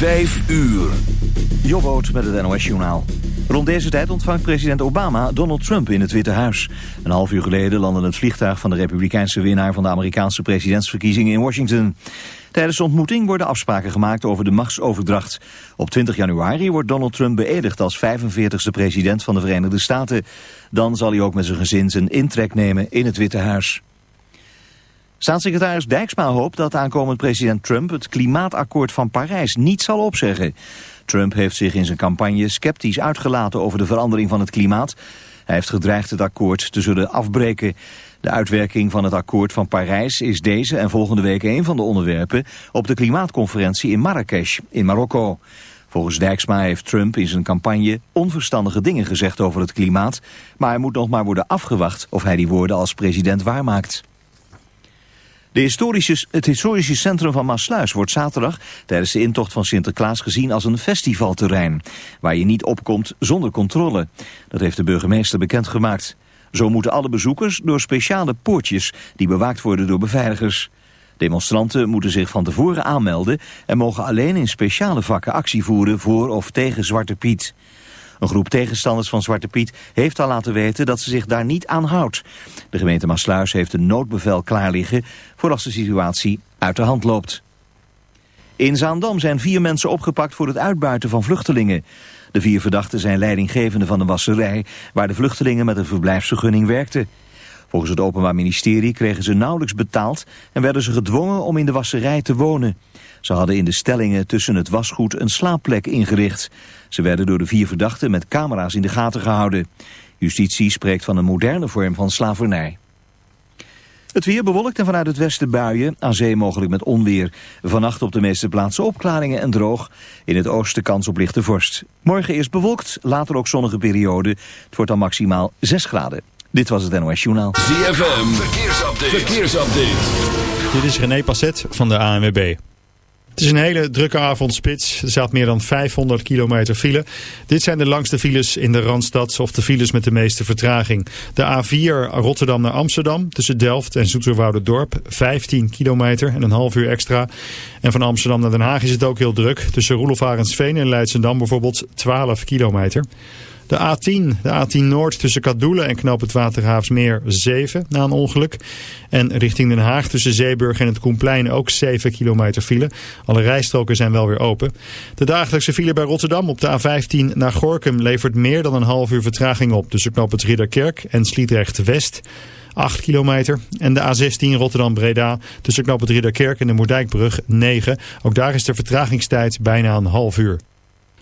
Vijf uur. Jobboot met het NOS Journaal. Rond deze tijd ontvangt president Obama Donald Trump in het Witte Huis. Een half uur geleden landde het vliegtuig van de republikeinse winnaar van de Amerikaanse presidentsverkiezingen in Washington. Tijdens de ontmoeting worden afspraken gemaakt over de machtsoverdracht. Op 20 januari wordt Donald Trump beëdigd als 45e president van de Verenigde Staten. Dan zal hij ook met zijn gezin zijn intrek nemen in het Witte Huis. Staatssecretaris Dijksma hoopt dat aankomend president Trump het klimaatakkoord van Parijs niet zal opzeggen. Trump heeft zich in zijn campagne sceptisch uitgelaten over de verandering van het klimaat. Hij heeft gedreigd het akkoord te zullen afbreken. De uitwerking van het akkoord van Parijs is deze en volgende week een van de onderwerpen op de klimaatconferentie in Marrakesh in Marokko. Volgens Dijksma heeft Trump in zijn campagne onverstandige dingen gezegd over het klimaat, maar er moet nog maar worden afgewacht of hij die woorden als president waarmaakt. De het historische centrum van Maasluis wordt zaterdag tijdens de intocht van Sinterklaas gezien als een festivalterrein, waar je niet opkomt zonder controle. Dat heeft de burgemeester bekendgemaakt. Zo moeten alle bezoekers door speciale poortjes die bewaakt worden door beveiligers. Demonstranten moeten zich van tevoren aanmelden en mogen alleen in speciale vakken actie voeren voor of tegen Zwarte Piet. Een groep tegenstanders van Zwarte Piet heeft al laten weten dat ze zich daar niet aan houdt. De gemeente Maasluis heeft een noodbevel klaar liggen voor als de situatie uit de hand loopt. In Zaandam zijn vier mensen opgepakt voor het uitbuiten van vluchtelingen. De vier verdachten zijn leidinggevende van de wasserij... waar de vluchtelingen met een verblijfsvergunning werkten. Volgens het Openbaar Ministerie kregen ze nauwelijks betaald... en werden ze gedwongen om in de wasserij te wonen. Ze hadden in de stellingen tussen het wasgoed een slaapplek ingericht. Ze werden door de vier verdachten met camera's in de gaten gehouden. Justitie spreekt van een moderne vorm van slavernij. Het weer bewolkt en vanuit het westen buien, aan zee mogelijk met onweer. Vannacht op de meeste plaatsen opklaringen en droog. In het oosten kans op lichte vorst. Morgen eerst bewolkt, later ook zonnige periode. Het wordt dan maximaal 6 graden. Dit was het NOS Journaal. ZFM, verkeersupdate. verkeersupdate. Dit is René Passet van de ANWB. Het is een hele drukke avondspits. Er staat meer dan 500 kilometer file. Dit zijn de langste files in de Randstad of de files met de meeste vertraging. De A4 Rotterdam naar Amsterdam tussen Delft en Dorp 15 kilometer en een half uur extra. En van Amsterdam naar Den Haag is het ook heel druk. Tussen Roelof Arendsveen en Leidsendam bijvoorbeeld 12 kilometer. De A10, de A10 Noord tussen Kadoelen en Knoop het Watergraafsmeer 7 na een ongeluk. En richting Den Haag tussen Zeeburg en het Koenplein ook 7 kilometer file. Alle rijstroken zijn wel weer open. De dagelijkse file bij Rotterdam op de A15 naar Gorkum levert meer dan een half uur vertraging op. Tussen Knoop het Ridderkerk en Sliedrecht West. 8 kilometer. En de A16 Rotterdam-Breda tussen Knoop het Ridderkerk en de Moerdijkbrug 9. Ook daar is de vertragingstijd bijna een half uur.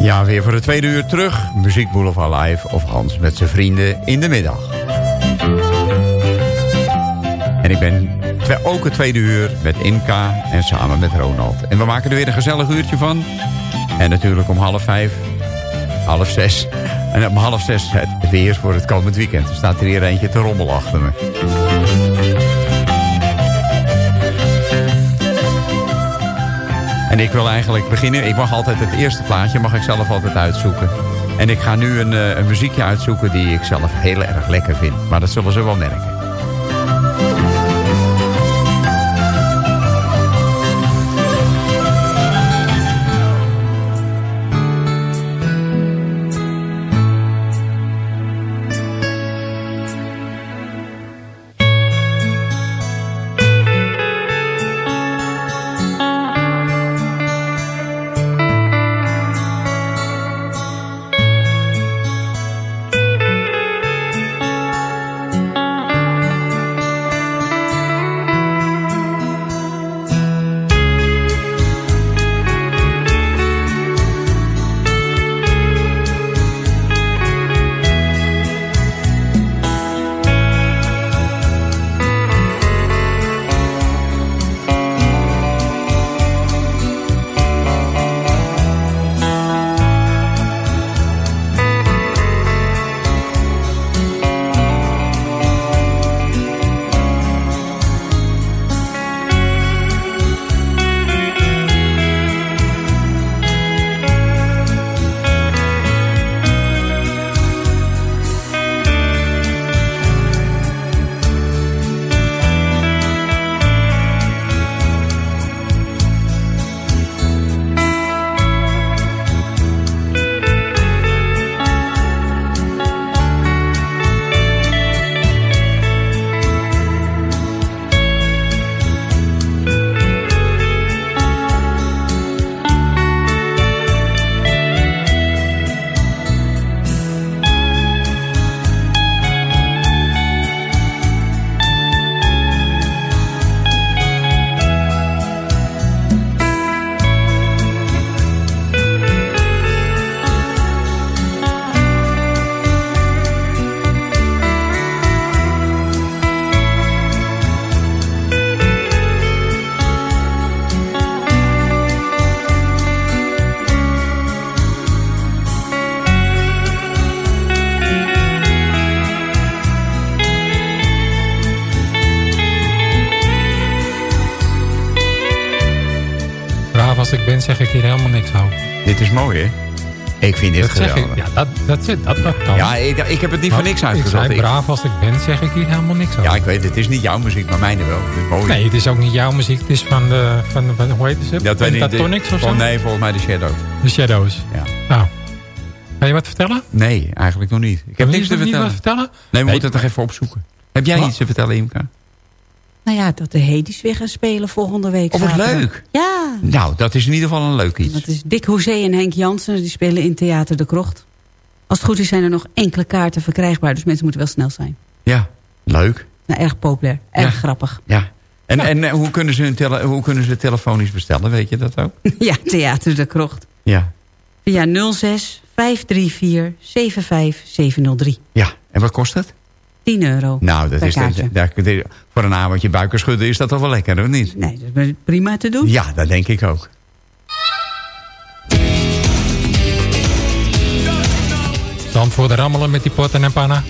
Ja, weer voor de tweede uur terug. Muziek Boulevard Live of Hans met zijn vrienden in de middag. En ik ben ook het tweede uur met Inka en samen met Ronald. En we maken er weer een gezellig uurtje van. En natuurlijk om half vijf, half zes. En om half zes het weer voor het komend weekend. Er staat er hier eentje te rommel achter me. Ik wil eigenlijk beginnen. Ik mag altijd het eerste plaatje, mag ik zelf altijd uitzoeken. En ik ga nu een, eh, een muziekje uitzoeken die ik zelf heel erg lekker vind. Maar dat zullen ze wel merken. Zeg ik hier helemaal niks over. Dit is mooi, hè? Ik vind dit dat geweldig. Ik, ja, dat, dat, dat, dat kan. Ja, ik, ik heb het niet voor niks uitgezocht. Ik zei, braaf als ik ben, zeg ik hier helemaal niks over. Ja, ik weet het. is niet jouw muziek, maar mijne wel. Het is mooi. Nee, het is ook niet jouw muziek. Het is van de, van de, hoe heet het? Dat niet. of zo? Nee, volgens mij de Shadows. De Shadows. Ja. Nou. Ga je wat vertellen? Nee, eigenlijk nog niet. Ik heb niks te vertellen. Wat vertellen. Nee, we nee, moeten het toch even opzoeken. Heb jij iets te vertellen, Imka? Nou ja, dat de Hades weer gaan spelen volgende week. Of oh, wat leuk. Ja. Nou, dat is in ieder geval een leuk iets. Dat is Dick Hoezé en Henk Jansen. Die spelen in Theater de Krocht. Als het goed is zijn er nog enkele kaarten verkrijgbaar. Dus mensen moeten wel snel zijn. Ja, leuk. Nou, erg populair. Erg grappig. Ja. En, en eh, hoe, kunnen ze hun hoe kunnen ze telefonisch bestellen? Weet je dat ook? ja, Theater de Krocht. Ja. Via 06 534 75703. Ja, en wat kost het? 10 euro. Nou, dat is dat, voor een avondje buiken schudden is dat toch wel lekker, of niet? Nee, dat is prima te doen. Ja, dat denk ik ook. Dan voor de rammelen met die potten en pannen.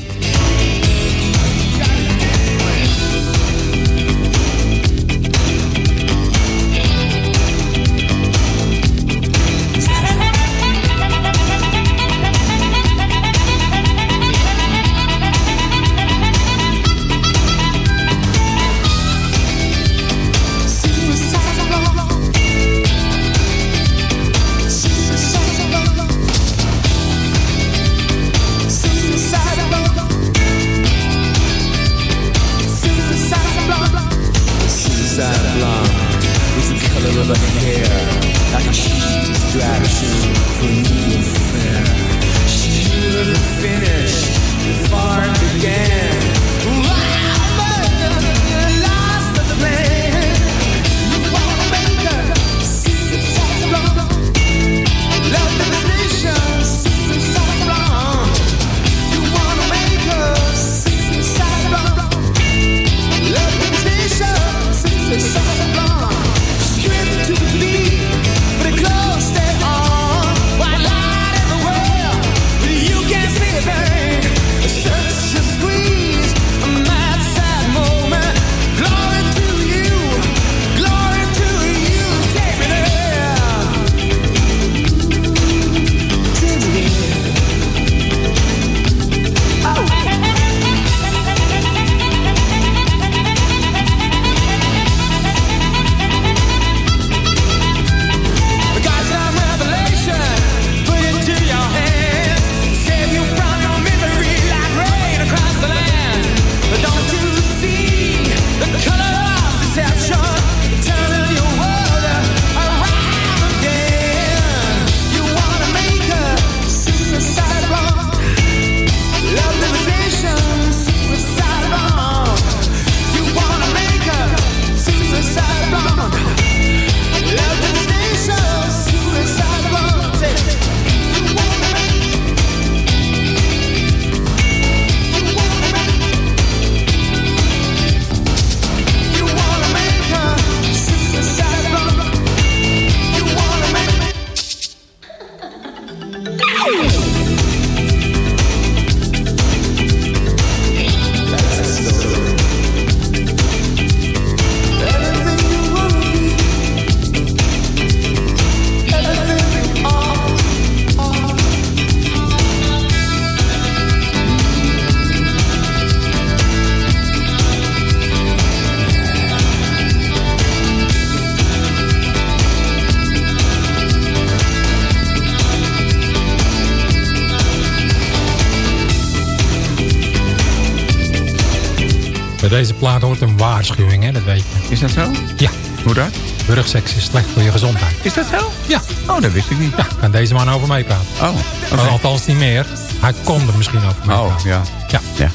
Waarschuwing, hè, dat weet je. Is dat zo? Ja. Hoe dat? Burgseks is slecht voor je gezondheid. Is dat zo? Ja. Oh, dat wist ik niet. Ja, kan deze man over meepraten. Oh, oké. Althans niet meer. Hij kon er misschien over meepraten. Oh, ja. Ja. ja.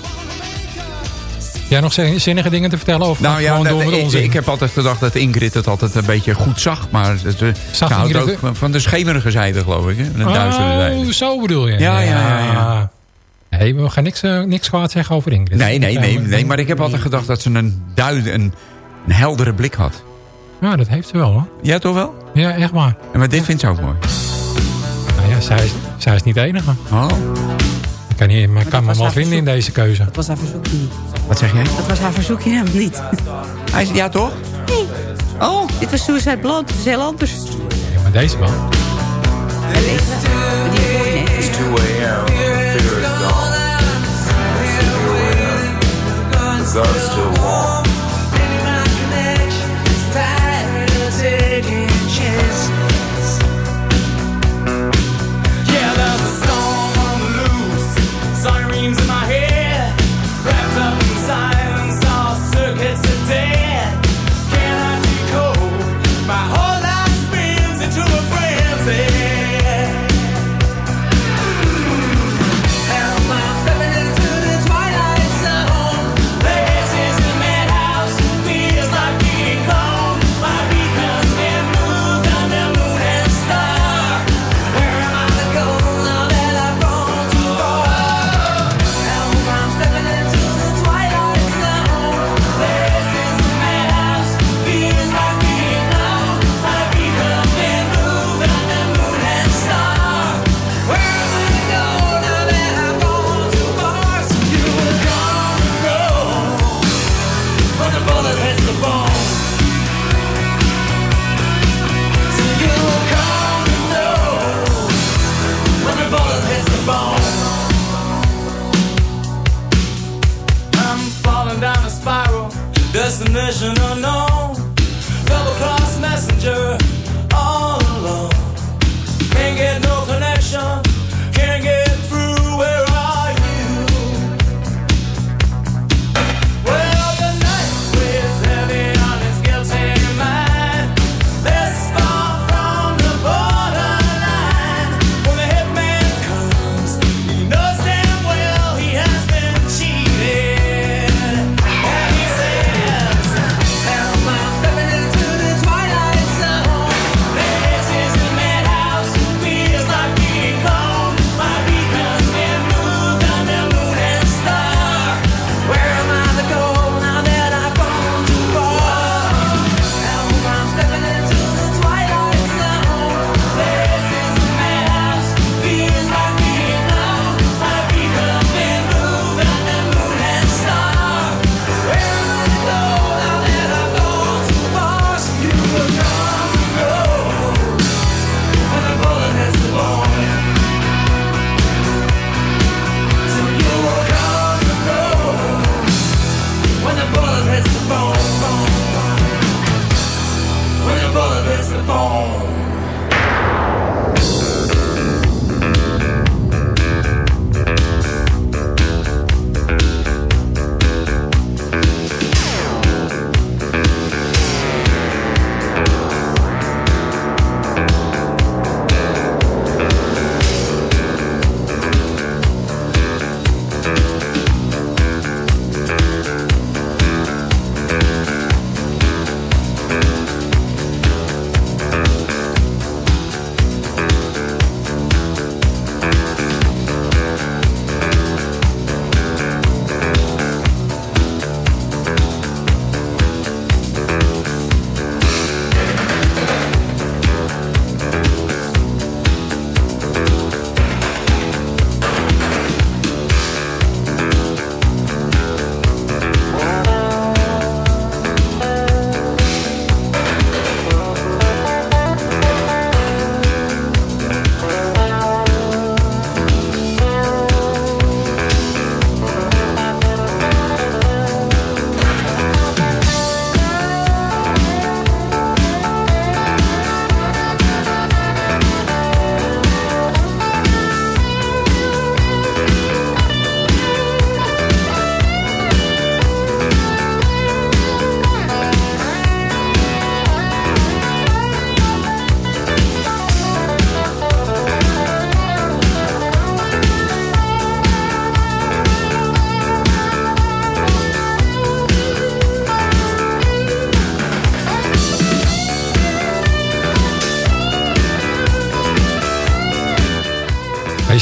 Jij nog zin- zinnige dingen te vertellen? Of Nou ja, gewoon door met ik, onzin? ik heb altijd gedacht dat Ingrid het altijd een beetje goed zag. Maar ze, ze Zag houdt Ingrid ook het? van- de schemerige zijde, geloof ik. Hè? Een. Oh, zo bedoel je. Ja, ja, ja, ja. Nee, we gaan niks, eh, niks kwaad zeggen over Ingrid. Nee, nee, nee, nee. Maar ik heb altijd gedacht dat ze een, duid, een, een heldere blik had. Ja, dat heeft ze wel hoor. Ja, toch wel? Ja, echt waar. En maar dit vindt ze ook mooi. Nou ja, zij is, zij is niet de enige. Oh, Ik kan, niet, maar ik kan me wel vinden in deze keuze. Dat was haar verzoekje niet. wat zeg jij? Dat was haar verzoekje helemaal niet. Hij is, ja, toch? Oh, dit was Suicide Blood. Dat is heel anders. Ja, maar deze wel. Hij. Maar die hoor je net. I'm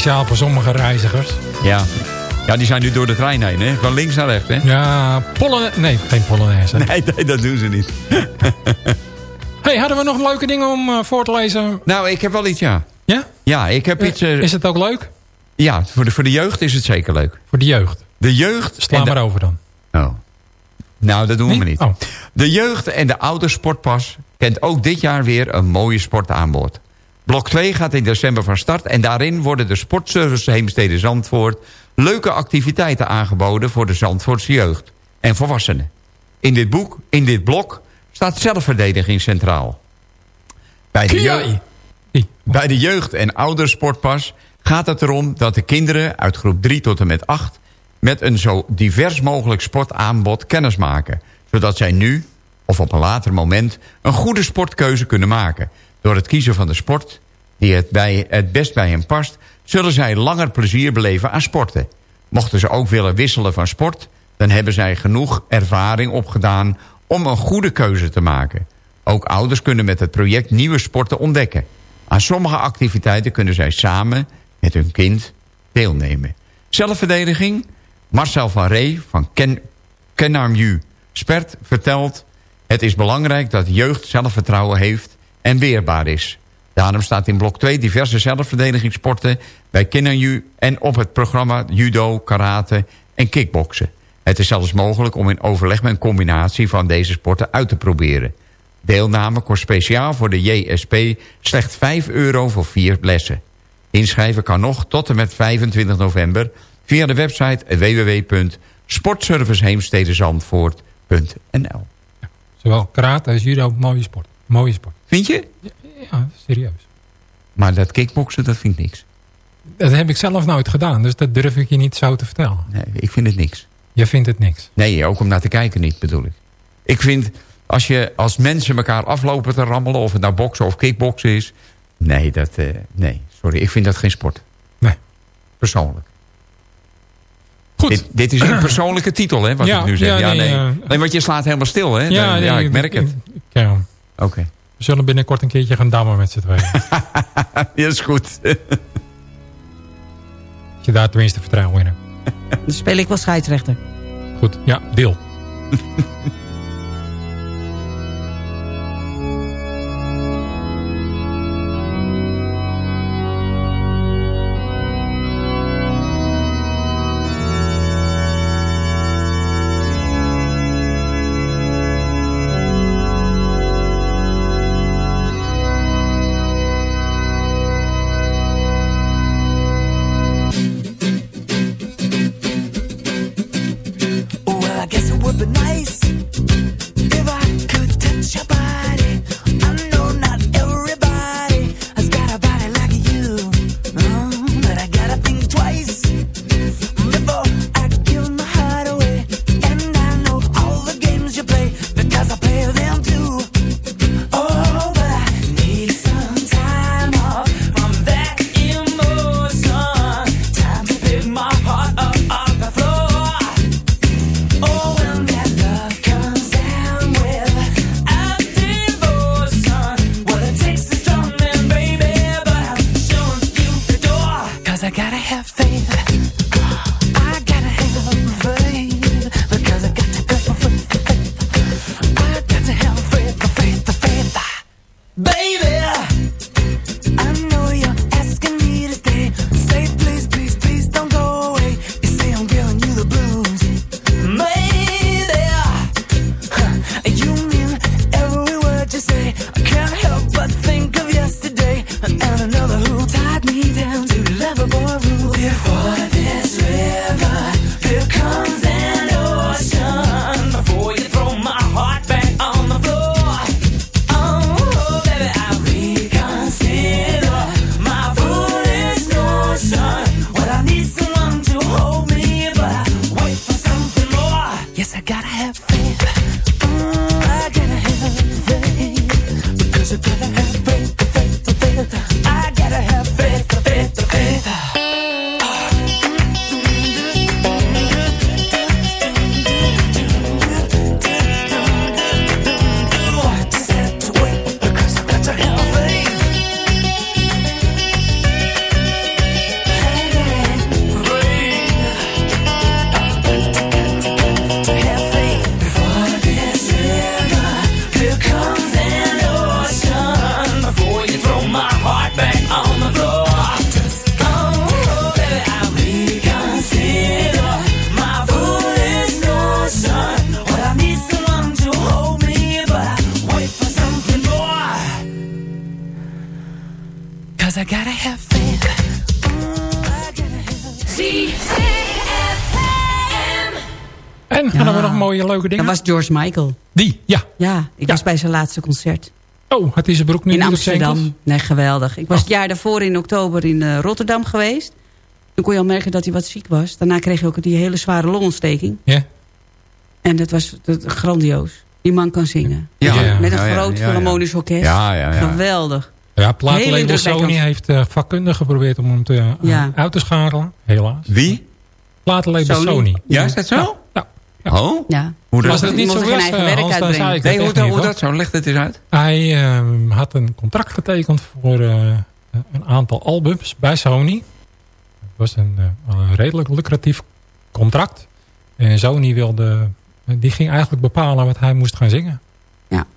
speciaal voor sommige reizigers. Ja. ja, die zijn nu door de trein heen, hè? Van links naar rechts, hè? Ja, Pollen... Nee, geen Polonaise. Nee, nee, dat doen ze niet. hey, hadden we nog leuke dingen om eh, voor te lezen? Nou, ik heb wel iets, ja. Ja? Ja, ik heb iets... eh, Is het ook leuk? Ja, voor de, voor de jeugd is het zeker leuk. Voor de jeugd? De jeugd... Sla de- maar over dan. Oh. Nou, dat doen we niet. Oh. De jeugd en de oudersportpas kent ook dit jaar weer een mooie sportaanbod. Blok 2 gaat in december van start en daarin worden de sportservice Heemstede Zandvoort leuke activiteiten aangeboden voor de Zandvoortse jeugd en volwassenen. In dit boek, in dit blok, staat zelfverdediging centraal. Bij de, jeugd, bij de jeugd- en oudersportpas gaat het erom dat de kinderen uit groep 3 tot en met 8 met een zo divers mogelijk sportaanbod kennis maken. Zodat zij nu, of op een later moment, een goede sportkeuze kunnen maken. Door het kiezen van de sport die het, bij, het best bij hen past... zullen zij langer plezier beleven aan sporten. Mochten ze ook willen wisselen van sport... dan hebben zij genoeg ervaring opgedaan om een goede keuze te maken. Ook ouders kunnen met het project nieuwe sporten ontdekken. Aan sommige activiteiten kunnen zij samen met hun kind deelnemen. Zelfverdediging? Marcel van Ree van Ken, Spert vertelt... het is belangrijk dat jeugd zelfvertrouwen heeft en weerbaar is. Daarom staat in blok 2 diverse zelfverdedigingssporten bij Kenarmju... en op het programma judo, karate en kickboksen. Het is zelfs mogelijk om in overleg met een combinatie van deze sporten uit te proberen. Deelname kost speciaal voor de JSP slechts 5 euro voor vier lessen. Inschrijven kan nog tot en met 25 november via de website www.sportserviceheemstedenzandvoort.nl Zowel karate als judo, mooie sport. Mooie sport. Vind je? Ja, serieus. Maar dat kickboksen, dat vind ik niks. Dat heb ik zelf nooit gedaan, dus dat durf ik je niet zo te vertellen. Nee, ik vind het niks. Je vindt het niks. Nee, ook om naar te kijken niet, bedoel ik. Ik vind, als je als mensen elkaar aflopen te rammelen... of het nou boksen of kickboksen is... Nee, dat, eh, nee, sorry, ik vind dat geen sport. Nee. Persoonlijk. Goed. Dit, dit is een persoonlijke titel, hè, wat Ja, ik nu zeg. ja, Ja, nee, want je slaat helemaal stil, hè? Ja, ja ik merk het. ik- ja. Oké. We zullen binnenkort een keertje gaan dammen met z'n tweeën. is goed. Als je daar tenminste vertrouwen in hebt. Dan speel ik wel scheidsrechter. Goed, ja, deel. leuke dingen? Dat was George Michael. Die, ja. Ja, ik was bij zijn laatste concert. Oh, had hij zijn broek nu in? Amsterdam. Nee, geweldig. Ik was het jaar daarvoor in oktober in eh, Rotterdam geweest. Toen kon je al merken dat hij wat ziek was. Daarna kreeg hij ook die hele zware longontsteking. Ja. En dat was dat, grandioos. Die man kan zingen. Ja, Met- Met een ja, ja, groot ja, ja. filharmonisch orkest. Ja, ja, ja. Geweldig. Ja, plaatlabel. Sony heeft uh, vakkundig geprobeerd om hem te, eh, Ja. uit te schakelen. Helaas. Wie? Plaatlabel Sony. Sony. Ja, is dat zo? Ja. Oh? Ja. Hoe dat? het niet Die zo mocht geen was, eigen eh, werk Hans, uitbrengen. Nee, hoe, dat, niet, hoe dat zo? Leg het eens uit. Hij ehm, had een contract getekend voor eh, een aantal albums bij Sony. Het was een, eh, een redelijk lucratief contract. En Sony wilde... Die ging eigenlijk bepalen wat hij moest gaan zingen.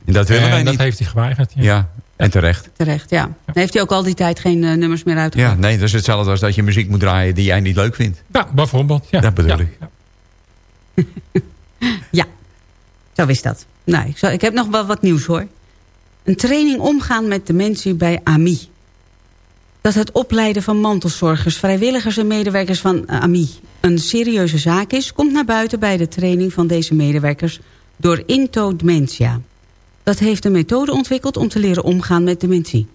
Dat willen en wij dat niet. heeft hij geweigerd. Ja. Ja, en terecht. Terecht, ja. Dan heeft hij ook al die tijd geen nummers meer Ja, uitgebracht. nee, dat is hetzelfde als dat je muziek moet draaien die jij niet leuk vindt. Ja, bijvoorbeeld. Ja. Dat bedoel Ja. ik. Zo is dat. Nou, ik, ik heb nog wel wat nieuws hoor. Een training omgaan met dementie bij AMI. Dat het opleiden van mantelzorgers, vrijwilligers en medewerkers van AMI een serieuze zaak is... komt naar buiten bij de training van deze medewerkers door Into Dementia. Dat heeft een methode ontwikkeld om te leren omgaan met dementie.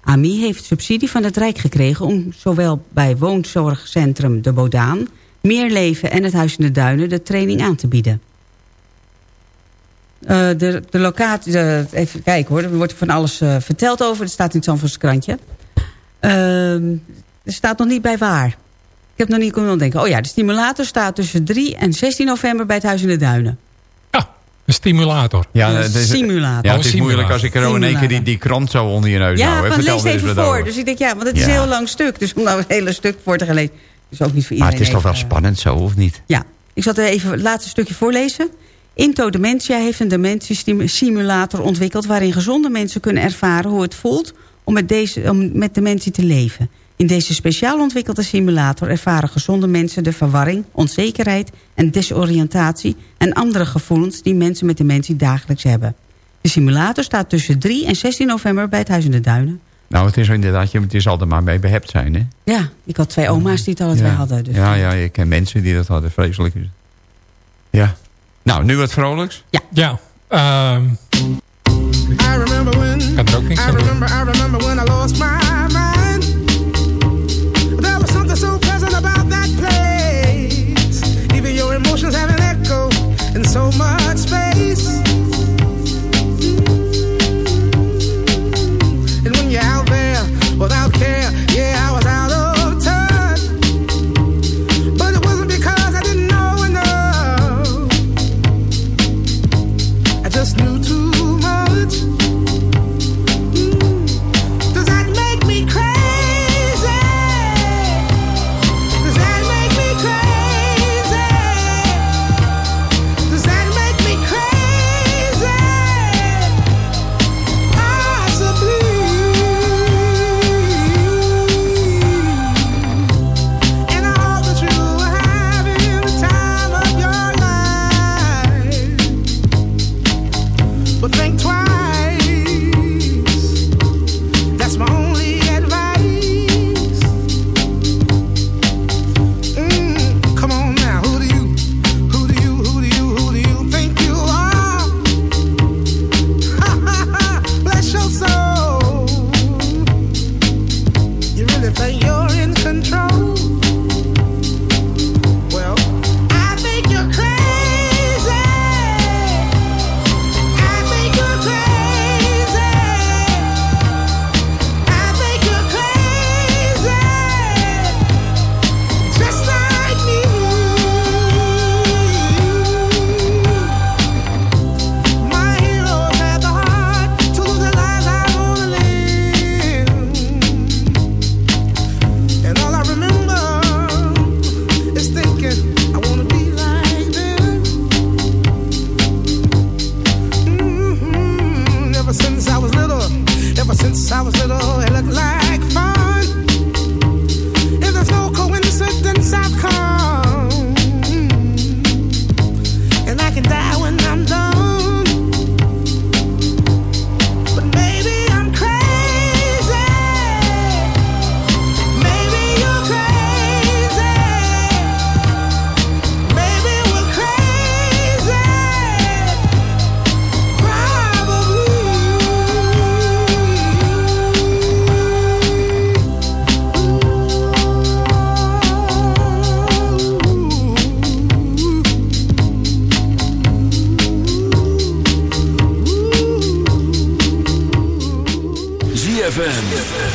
AMI heeft subsidie van het Rijk gekregen om zowel bij woonzorgcentrum De Bodaan... Meer Leven en het Huis in de Duinen de training aan te bieden. Eh, de, de locatie, de- even kijken hoor, er wordt van alles eh, verteld over. Het staat in het Zandvoorts krantje. Ehm, er staat nog niet bij waar. Ik heb nog niet kunnen denken. Oh ja, de stimulator staat tussen 3 en 16 november bij het Huis in de Duinen. Een stimulator. Ja, Een is, simulator. ja, het is moeilijk als ik er in één keer die, die krant zo onder je neus Ja, hou. Vertel lees eens even voor. Dus ik denk, ja, want het is Ja. een heel lang stuk. Dus om nou een hele stuk voor te gaan lezen... is ook niet voor Maar iedereen het is toch wel even- spannend zo, of niet? Ja, ik zal er even het laatste stukje voorlezen. Into Dementia heeft een dementiesimulator ontwikkeld... waarin gezonde mensen kunnen ervaren hoe het voelt om met, deze, om met dementie te leven. In deze speciaal ontwikkelde simulator ervaren gezonde mensen de verwarring, onzekerheid en desoriëntatie... en andere gevoelens die mensen met dementie dagelijks hebben. De simulator staat tussen 3 en 16 november bij het Huis in de Duinen. Nou, het is inderdaad, je, het is altijd maar mee behept zijn, hè? Ja, ik had twee oma's die het alle twee ja. hadden. Dus ja, ja, je kent mensen die dat hadden. Vreselijk. Ja. Nou, nu wat vrolijks. Ja. ehm, I remember when, ik kan er ook niks I aan doen. remember, I remember when I lost my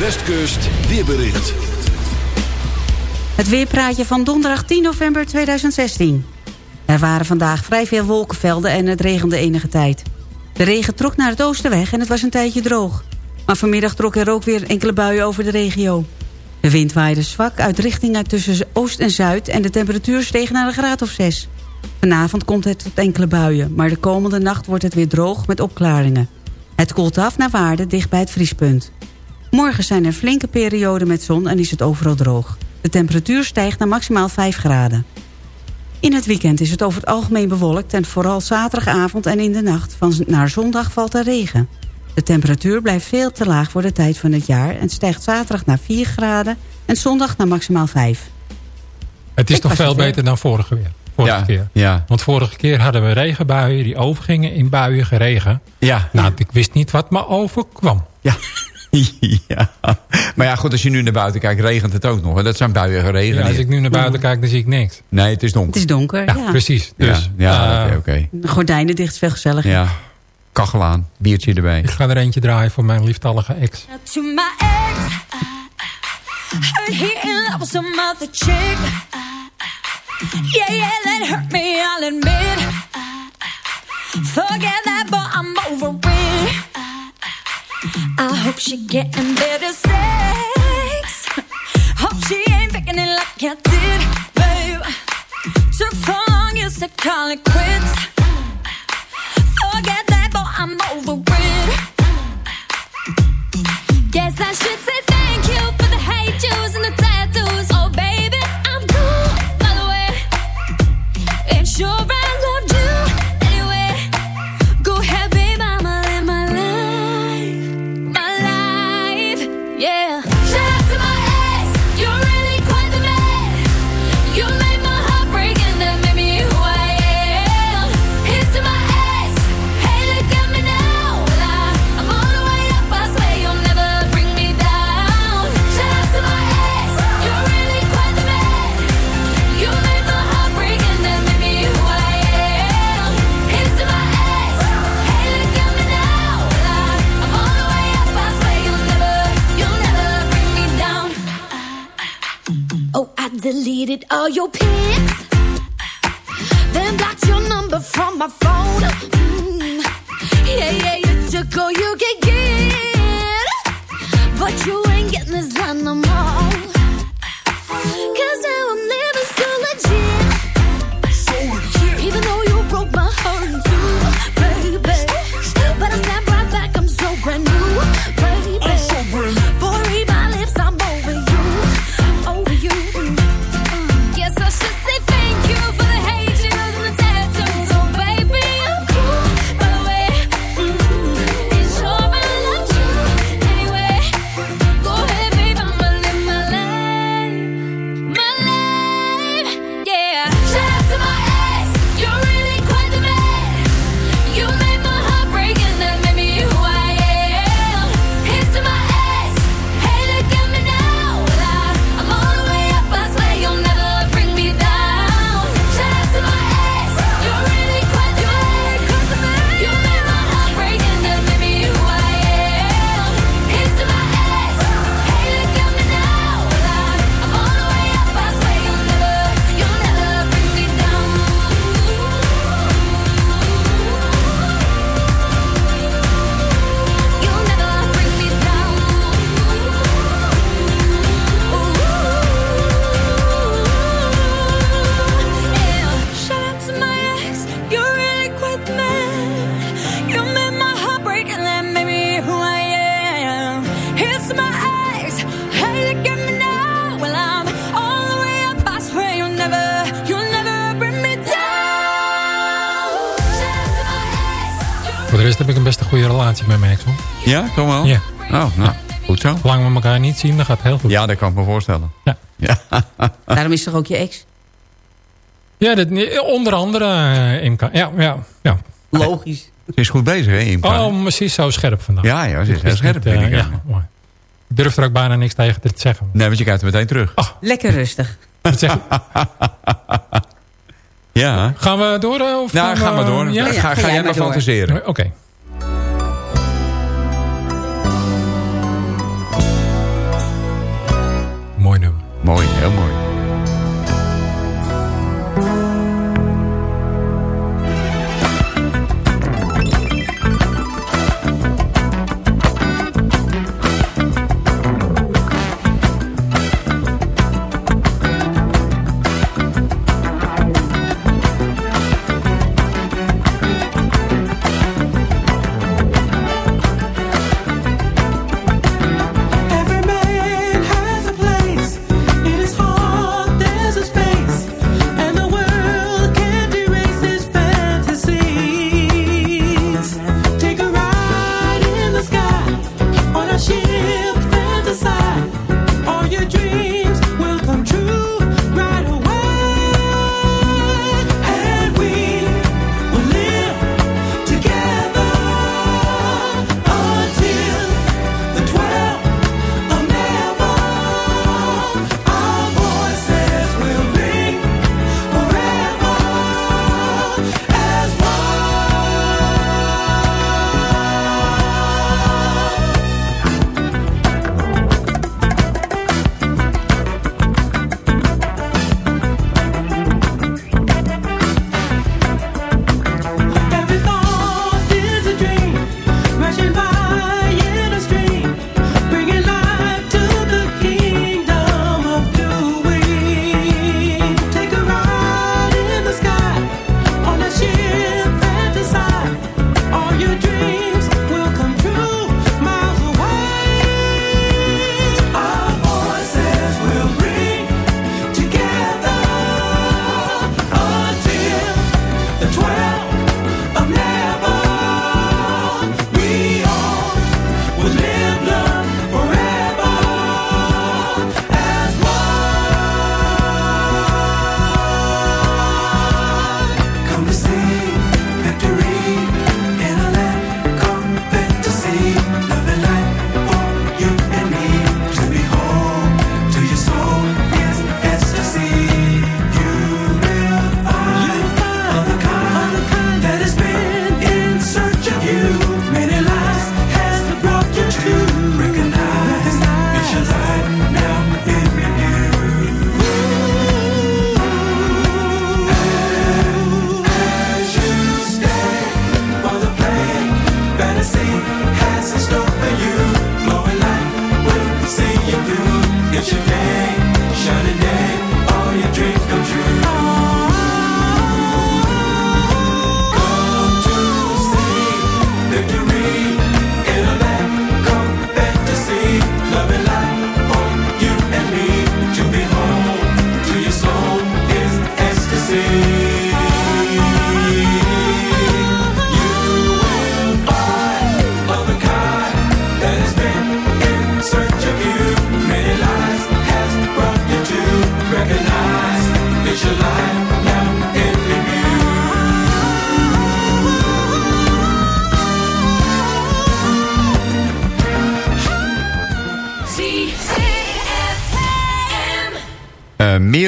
Westkust weerbericht. Het weerpraatje van donderdag 10 november 2016. Er waren vandaag vrij veel wolkenvelden en het regende enige tijd. De regen trok naar het oosten weg en het was een tijdje droog. Maar vanmiddag trok er ook weer enkele buien over de regio. De wind waaide zwak uit richtingen tussen oost en zuid... en de temperatuur steeg naar een graad of 6. Vanavond komt het tot enkele buien... maar de komende nacht wordt het weer droog met opklaringen. Het koelt af naar waarde dicht bij het vriespunt. Morgen zijn er flinke perioden met zon en is het overal droog. De temperatuur stijgt naar maximaal 5 graden. In het weekend is het over het algemeen bewolkt... en vooral zaterdagavond en in de nacht van naar zondag valt er regen. De temperatuur blijft veel te laag voor de tijd van het jaar... en stijgt zaterdag naar 4 graden en zondag naar maximaal 5. Het is Ik toch veel weer. beter dan vorige weer. Vorige Ja, keer. ja. Want vorige keer hadden we regenbuien die overgingen in buien geregen. Ja. Nou, ik wist niet wat me overkwam. Ja. ja. Maar ja, goed, als je nu naar buiten kijkt, regent het ook nog. Dat zijn buien geregen. Ja, als ik nu naar buiten kijk, dan zie ik niks. Nee, het is donker. Het is donker, ja. Ja, precies. Dus, ja, ja eh, oké, gordijnen dicht is veel gezelliger. Ja. Kachel aan, biertje erbij. Ik ga er eentje draaien voor mijn lieftallige ex. To my ex, he in love with some other chick. Yeah, yeah, that hurt me, I'll admit. Forget that, but I'm over it. I hope she getting better sex. Hope she ain't faking it like I did, babe. Took so long, you said call it quits. Forget that, but I'm over it. Guess I should all your pics. Toch wel? Ja. Oh, nou, goed zo. Zolang we elkaar niet zien, dan gaat het heel goed. Ja, dat kan ik me voorstellen. Ja. Ja. Daarom is toch ook je ex? Ja, dat, onder andere eh, Imka. Ja, ja, ja. Logisch. Ze is goed bezig, hè, Imka? Oh, maar ze is zo scherp vandaag. Ja, ja, ze is Ik heel scherp, weet eh, ik, ja, mooi. Ik durf er ook bijna niks tegen te zeggen. Nee, want je kijkt er meteen terug. Lekker rustig. Wat zeg je? Ja. Gaan we door? eh, Of Nou, gaan ga we- door. Ja? Ga, Ja, ga, ga jij jij maar fantaseren. Oké. Mooi, heel mooi.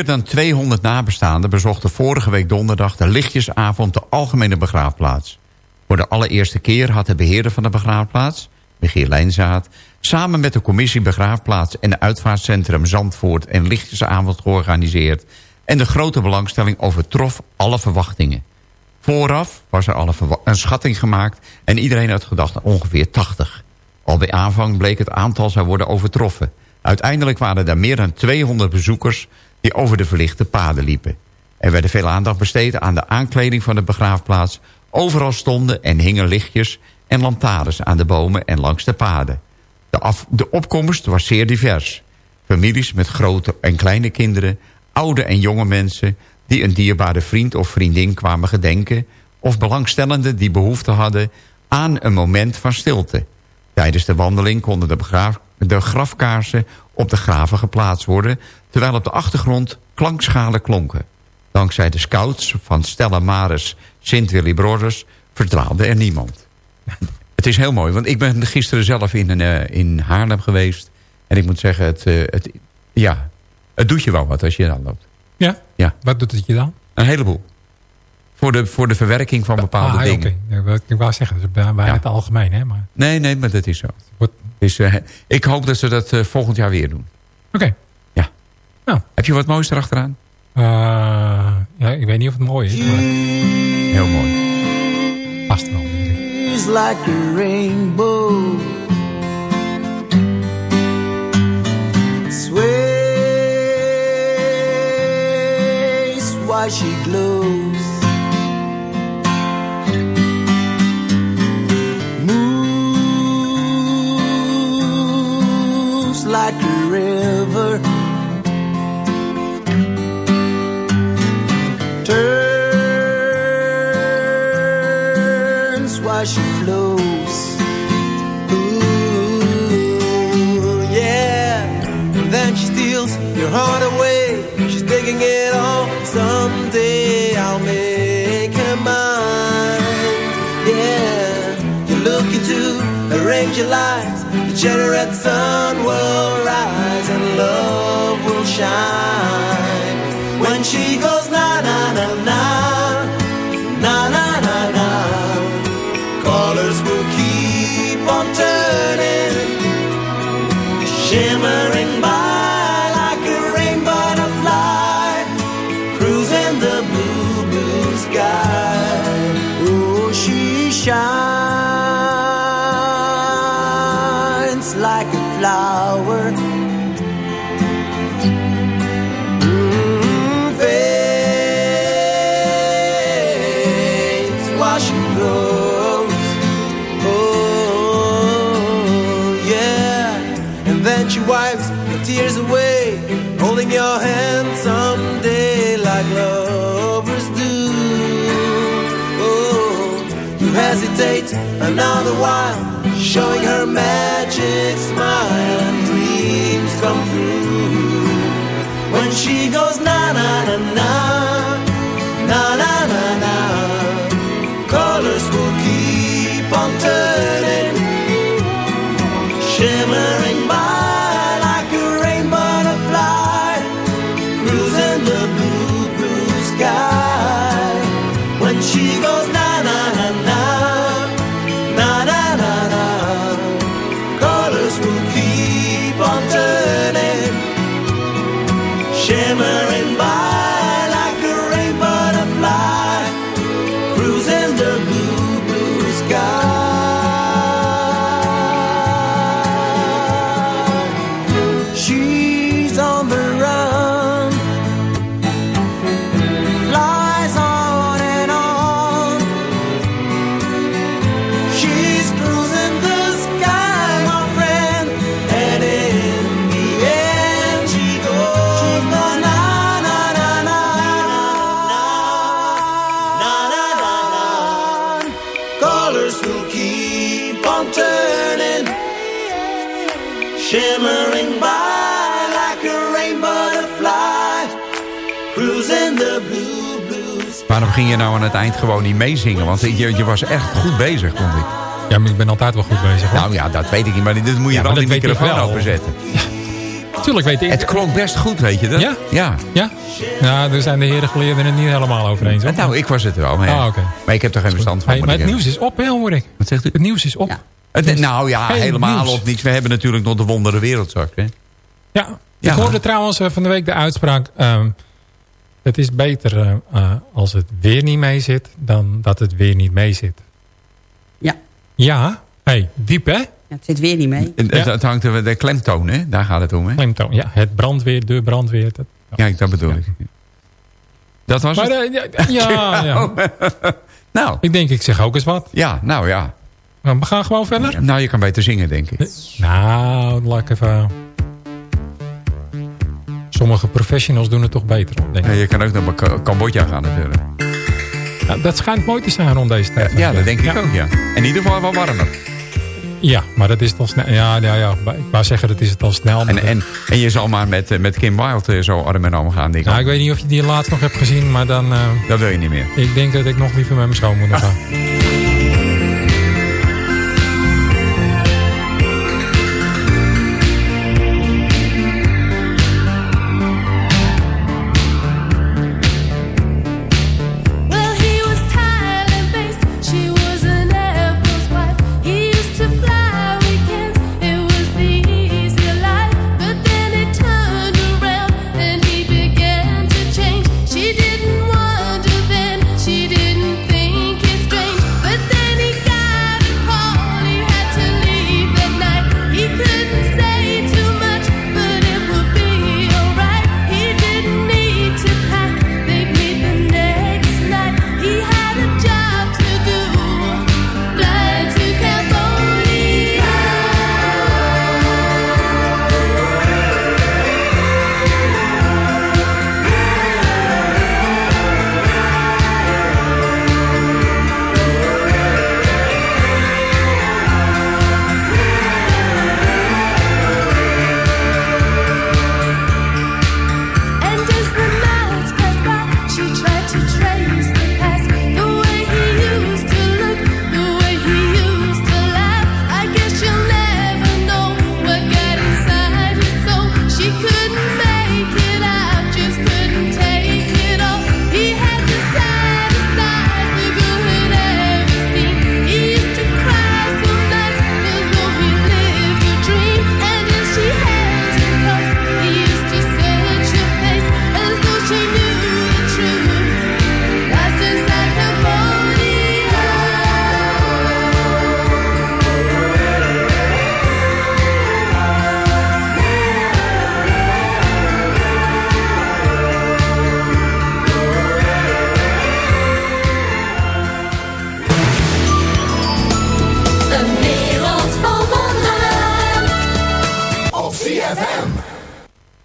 Dan 200 nabestaanden bezochten vorige week donderdag... de lichtjesavond de Algemene Begraafplaats. Voor de allereerste keer had de beheerder van de begraafplaats... Michiel Lijnzaad, samen met de commissie Begraafplaats... en de uitvaartcentrum Zandvoort en lichtjesavond georganiseerd... en de grote belangstelling overtrof alle verwachtingen. Vooraf was er al een schatting gemaakt... en iedereen had gedacht ongeveer 80. Al bij aanvang bleek het aantal zou worden overtroffen. Uiteindelijk waren er meer dan 200 bezoekers... die over de verlichte paden liepen. Er werd veel aandacht besteed aan de aankleding van de begraafplaats. Overal stonden en hingen lichtjes en lantaarns aan de bomen en langs de paden. De, de opkomst was zeer divers. Families met grote en kleine kinderen, oude en jonge mensen... die een dierbare vriend of vriendin kwamen gedenken... of belangstellenden die behoefte hadden aan een moment van stilte. Tijdens de wandeling konden de, begraaf, de grafkaarsen op de graven geplaatst worden... terwijl op de achtergrond klankschalen klonken. Dankzij de scouts van Stella Maris Sint Willy Brothers verdwaalde er niemand. Het is heel mooi, want ik ben gisteren zelf in, een, eh, in Haarlem geweest. En ik moet zeggen, het, eh, het, ja, het doet je wel wat als je dan loopt. Ja? Ja. Wat doet het je dan? Een heleboel. Voor de, voor de verwerking van bepaalde ah, dingen. oké. Wat Ik wou zeggen, dat is bij, bij Ja. het algemeen. Hè? Maar, Nee, nee, maar dat is zo. Dus, eh, ik hoop dat ze dat volgend jaar weer doen. Oké. Nou. Heb je wat moois erachteraan? Eh, ja, ik weet niet of het mooi is, maar Heel mooi. past wel. denk ik. She's like a rainbow. Sways while she glows. Moves like a river. Your heart away. She's taking it all. Someday I'll make her mine. Yeah. You look into her angel eyes. The generate sun will rise and love will shine. When she goes another while, showing her magic smile Waarom ging je nou aan het eind gewoon niet meezingen? Want je, je was echt goed bezig, vond ik. Ja, maar ik ben altijd wel goed bezig. hoor. Nou ja, dat weet ik niet, maar dit moet je Ja, wel die microfoon openzetten. Tuurlijk weet ik. Het klonk best goed, weet je dat? Ja? Ja. Ja? Ja, daar zijn de heren geleerden het niet helemaal over eens. hoor. Nou, ik was het wel. Maar, Ah, oké. maar ik heb er geen verstand van. Hey, maar het nieuws is op, hè, hoor ik. Wat zegt u? Het nieuws is op. Ja. Het- nou ja, geen helemaal nieuws. op niets. We hebben natuurlijk nog de wondere wereldzak. Hè? Ja, Ja. ik hoorde trouwens eh, van de week de uitspraak... ehm, het is beter eh, eh, als het weer niet mee zit... dan dat het weer niet mee zit. Ja. Ja, hey, diep hè? Ja, het zit weer niet mee. En, Ja. Het hangt er de klemtoon, hè? Daar gaat het om, hè? Klemtoon. Ja, het brandweer, de brandweer. Dat, Ja, dat bedoel ik. Dat was maar het? eh, ja, ja, ja. Nou, ik denk ik zeg ook eens wat. ja, nou ja. Maar We gaan gewoon verder. Nou, je kan beter zingen, denk ik. Nou, ik even... Sommige professionals doen het toch beter, denk ik. Ja, je kan ook naar Cambodja gaan natuurlijk. Nou, dat schijnt mooi te zijn rond deze tijd. Ja, dat denk ik ook, ja. In ieder geval wel warmer. Ja, maar dat is toch snel. Ja, ja, ja. Ik wou zeggen, dat is het al snel. En, en, en je zal maar met, eh, met Kim Wilde eh, zo arm in arm gaan. Denk ik. nou, ik weet niet of je die laatst nog hebt gezien, maar dan... eh, Dat wil je niet meer. ik denk dat ik nog liever met mijn schoonmoeder ga.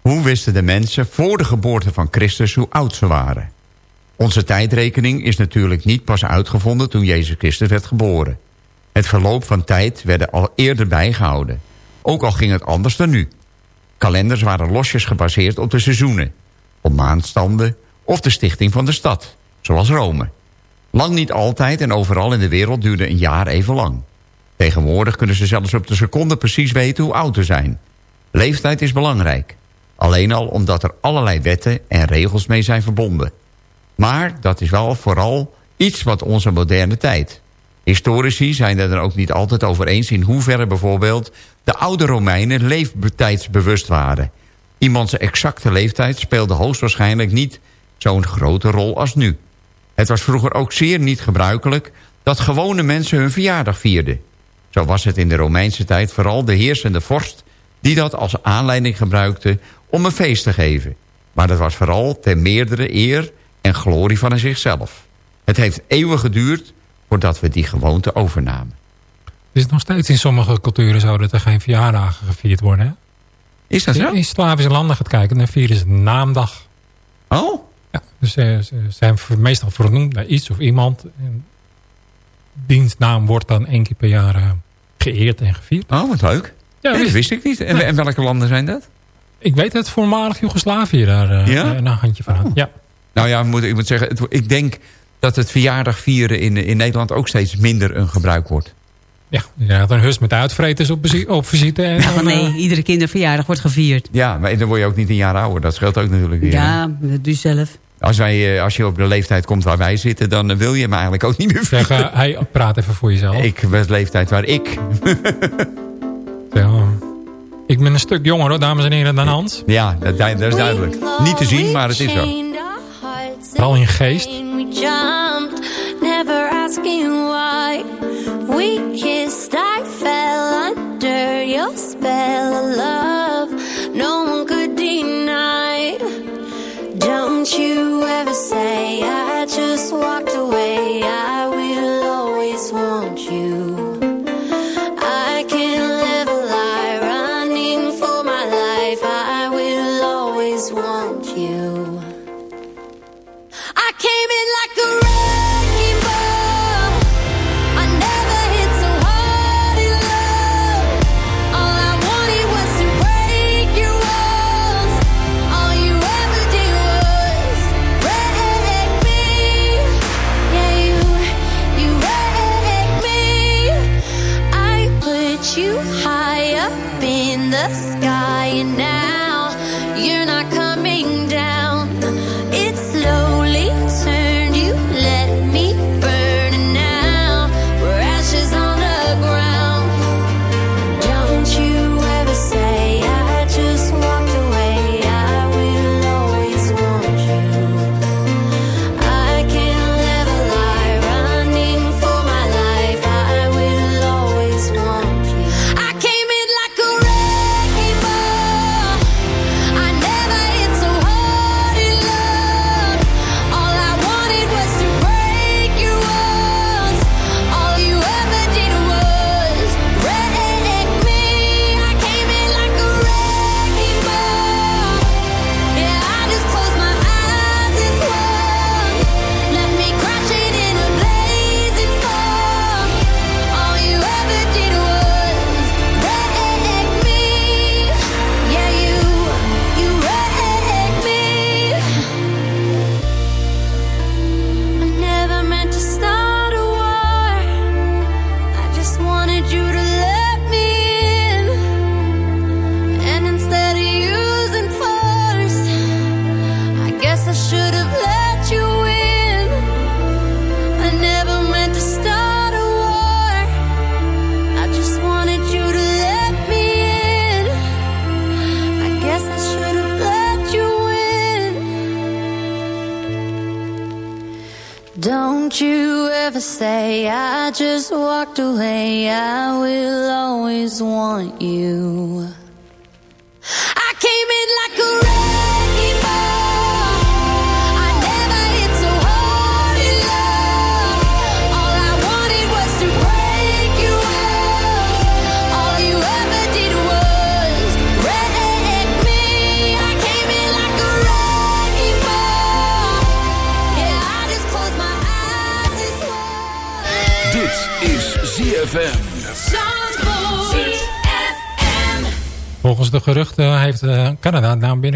Hoe wisten de mensen voor de geboorte van Christus hoe oud ze waren? Onze tijdrekening is natuurlijk niet pas uitgevonden toen Jezus Christus werd geboren. Het verloop van tijd werd al eerder bijgehouden. Ook al ging het anders dan nu. Kalenders waren losjes gebaseerd op de seizoenen, op maandstanden of de stichting van de stad, zoals Rome. Lang niet altijd en overal in de wereld duurde een jaar even lang. Tegenwoordig kunnen ze zelfs op de seconde precies weten hoe oud ze zijn. Leeftijd is belangrijk. Alleen al omdat er allerlei wetten en regels mee zijn verbonden. Maar dat is wel vooral iets wat onze moderne tijd. Historici zijn er dan ook niet altijd over eens in hoeverre bijvoorbeeld de oude Romeinen leeftijdsbewust waren. Iemands exacte leeftijd speelde hoogstwaarschijnlijk niet zo'n grote rol als nu. Het was vroeger ook zeer niet gebruikelijk dat gewone mensen hun verjaardag vierden. Zo was het in de Romeinse tijd vooral de heersende vorst die dat als aanleiding gebruikte om een feest te geven. Maar dat was vooral ten meerdere eer en glorie van zichzelf. Het heeft eeuwen geduurd voordat we die gewoonte overnamen. Het is nog steeds in sommige culturen zo dat er geen verjaardagen gevierd worden. Hè? Is dat zo? In Slavische landen gaat kijken, dan vieren ze naamdag. Oh? Ja, dus eh, ze zijn meestal vernoemd naar iets of iemand. En dienstnaam wordt dan één keer per jaar eh, geëerd en gevierd. Oh, wat leuk. Ja, Nee, dat wist ik niet. En, en welke landen zijn dat? Ik weet het voormalig Joegoslavië daar eh, Ja? een handje van had. Ja. Nou ja, moet, ik moet zeggen, het, ik denk dat het verjaardag vieren in, in Nederland ook steeds minder een gebruik wordt. Ja, je had een hus met uitvreters op, op visite. En Oh dan, nee, eh, iedere kinderverjaardag wordt gevierd. Ja, maar dan word je ook niet een jaar ouder. Dat scheelt ook natuurlijk weer. hè? Ja, dat doe je zelf. Als, wij, eh, als je op de leeftijd komt waar wij zitten, dan eh, wil je me eigenlijk ook niet meer zeg, vieren. eh, hey, praat even voor jezelf. Ik was de leeftijd waar ik... Ja. Ik ben een stuk jonger hoor, dames en heren, dan Hans. Ja, dat, dat is duidelijk. Niet te zien, maar het is zo. Vooral in geest. We jumped, never asking why. We kissed, I fell under your spell of love. No one could deny. Don't you ever say I just walked away. I will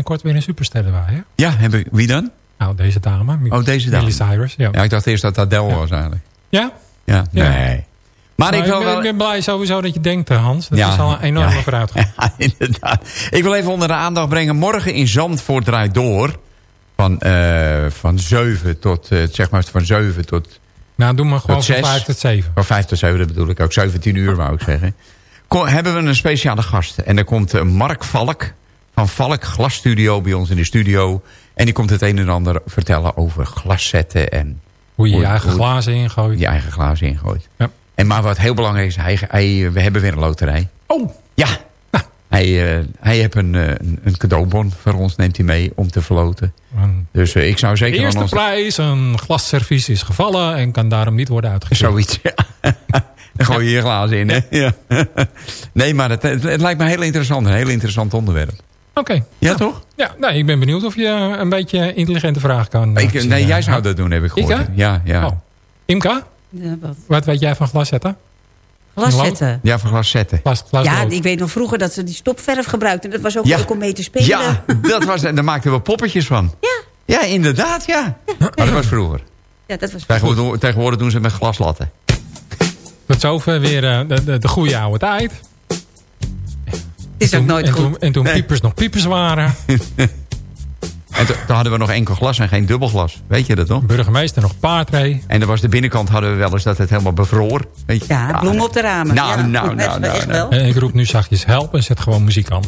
binnenkort weer een superster erbij. Hè? Ja, heb ik, wie dan? Nou, deze dame. Oh, deze dame. Miley Cyrus. Ja. Ja, ik dacht eerst dat Adele was eigenlijk. Ja? Ja, nee. Maar ik wil ben, wel... ik ben blij sowieso dat je denkt, eh, Hans. Dat Ja. is al een enorme Ja. vooruitgang. Ja, inderdaad. Ik wil even onder de aandacht brengen. Morgen in Zandvoort draait door. Van, eh, van 7 tot, eh, zeg maar, van 7 tot, Nou, doe maar gewoon van 6. 5 tot 7. Van 5 tot 7, dat bedoel ik ook. 17 uur wou ik zeggen. Ko- hebben we een speciale gast. En er komt Mark Valk van Valk Glasstudio bij ons in de studio. En die komt het een en ander vertellen over glaszetten en Hoe je je eigen glazen ingooit. je eigen glazen ingooit. Ja. En maar wat heel belangrijk is, hij, hij, we hebben weer een loterij. Oh, Ja. Hij, eh, hij heeft een, eh, een, een cadeaubon voor ons, neemt hij mee om te verloten. Dus eh, ik zou zeker van eerste ons... prijs, een glasservies is gevallen en kan daarom niet worden uitgegeven. Zoiets, ja. Dan gooi je je glazen in, hè? Ja. Nee, maar het, het, het lijkt me heel interessant. Een heel interessant onderwerp. Oké. Ja, toch? Ja, nee, ik ben benieuwd of je een beetje intelligente vragen kan eh, Ik, nee, jij zou dat doen, heb ik gehoord. hè? ja, ja. Oh. Imka, Ja, wat? wat weet jij van glas zetten? Glas Lood? zetten. Ja, voor glas zetten. Glas, glas Ja, ik weet nog vroeger dat ze die stopverf gebruikten. Dat was ook Ja. leuk om mee te spelen. Ja, dat was, daar maakten we poppetjes van. Ja. Ja, inderdaad, ja. Maar dat was vroeger. Ja, dat was Tegenwoordig, tegenwoordig doen ze het met glaslatten. Tot zover weer eh, de, de, de goede oude tijd. Is ook nooit en goed. Toen, en toen Nee. piepers nog piepers waren. En to- toen hadden we nog enkel glas en geen dubbelglas. Weet je dat nog? Burgemeester nog paardree. En dan was de binnenkant hadden we wel eens dat het helemaal bevroor. Weet je? Ja, bloemen op de ramen. Nou, ja, nou, nou, nou, nou. wel. En ik roep nu zachtjes help en zet gewoon muziek aan.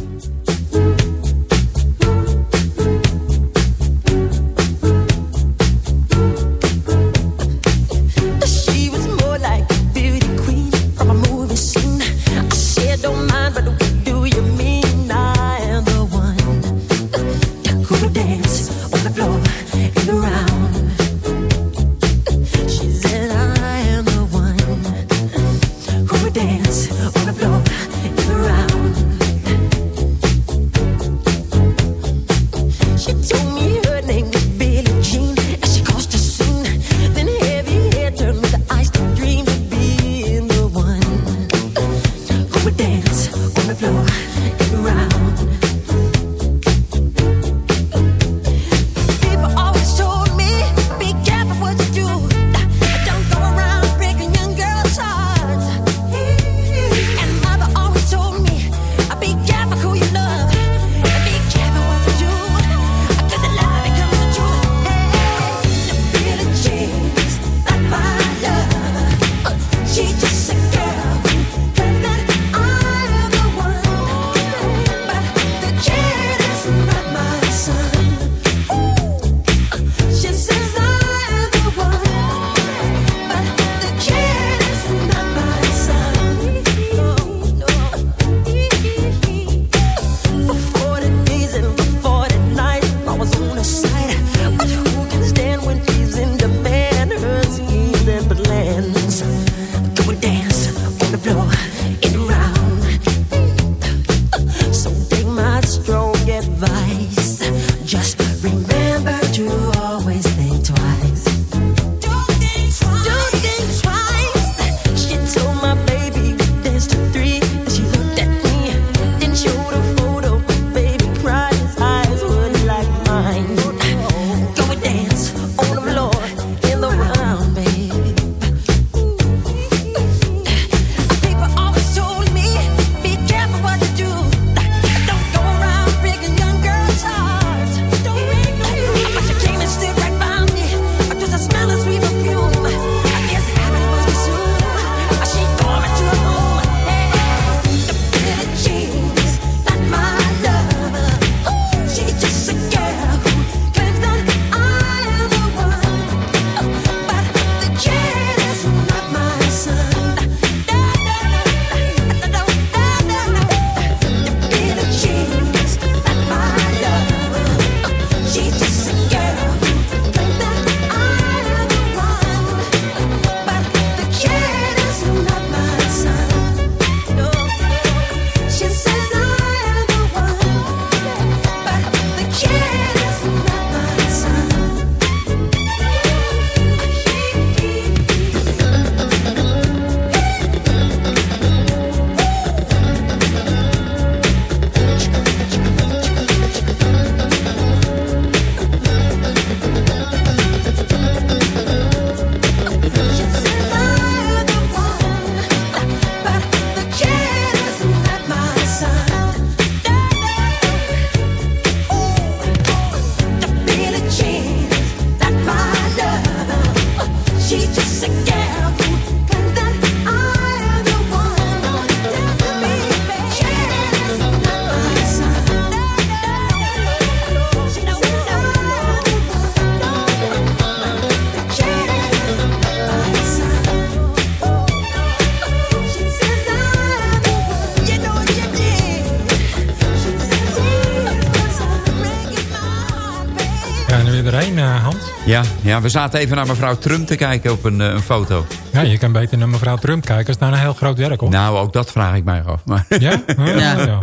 Ja, we zaten even naar mevrouw Trump te kijken op een, eh, een foto. Ja, je kan beter naar mevrouw Trump kijken. Dat is daar een heel groot werk op. Nou, ook dat vraag ik mij af. Maar Ja? Oh, Ja. ja. ja,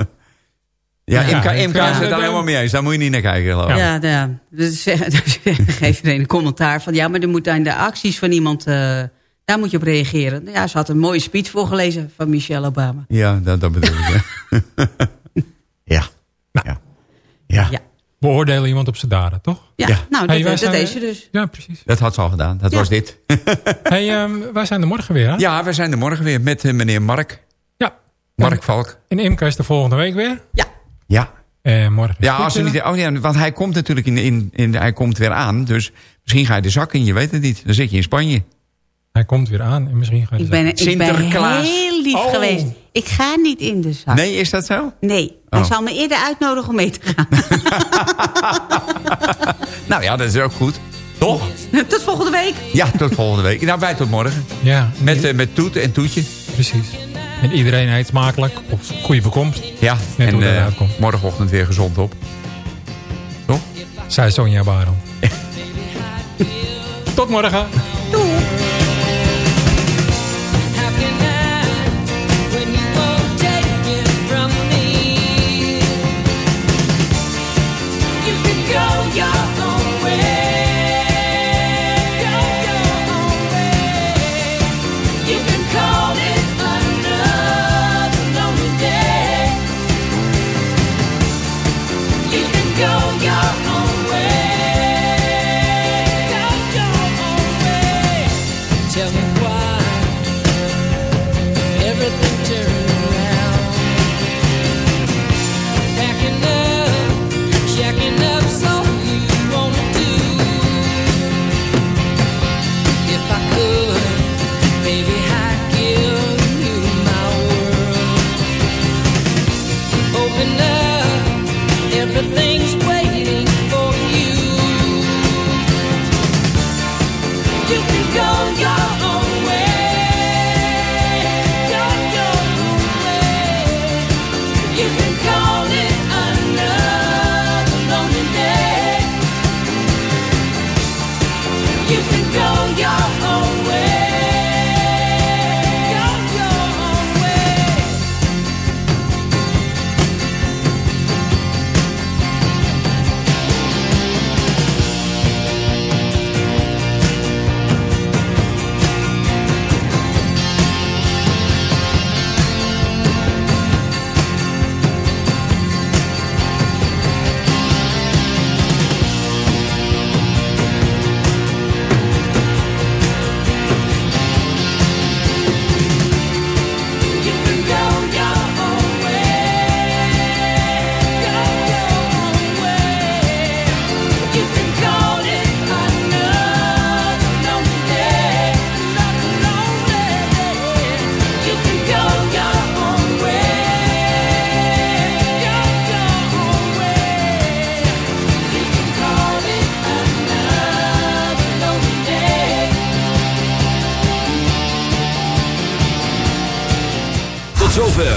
Ja, Imka, ik- Imka ja, is het daar helemaal mee eens. Daar moet je niet naar kijken. geloof ik. Ja, ja. Dus, dus geeft iedereen een commentaar van... ja, maar er moet aan de acties van iemand... eh, daar moet je op reageren. Ja, ze had een mooie speech voorgelezen van Michelle Obama. Ja, dat, dat bedoel ik. ja. ja. Ja. Ja. Beoordelen iemand op zijn daden, toch? ja. Ja. nou, Hey, dat, wij dat zijn- is je dus. Ja, precies. dat had ze al gedaan. Dat Ja. was dit. hey, ehm, wij zijn er morgen weer, hè? Ja, we zijn er morgen weer met eh, meneer Mark. Ja. Mark Valk. En Imke is de volgende week weer. Ja, Ja. En morgen Ja, als er. niet, oh ja, want hij komt natuurlijk in, in, in, hij komt weer aan. Dus misschien ga je de zak in, je weet het niet. Dan zit je in Spanje. Hij komt weer aan en misschien ga je ik ben, ik ben heel lief Oh. geweest. Ik ga niet in de zak. Nee, is dat zo? Nee, hij Oh. zal me eerder uitnodigen om mee te gaan. Nou ja, dat is ook goed. Toch? Tot volgende week. Ja, tot volgende week. Nou, wij tot morgen. Ja, Met, eh, met Toet en Toetje. precies. En iedereen eet smakelijk. Of goede bekomst. Ja, Net en hoe eh, uitkomt. morgenochtend weer gezond op. Toch? Zij Sonja Baron. Tot morgen. Happy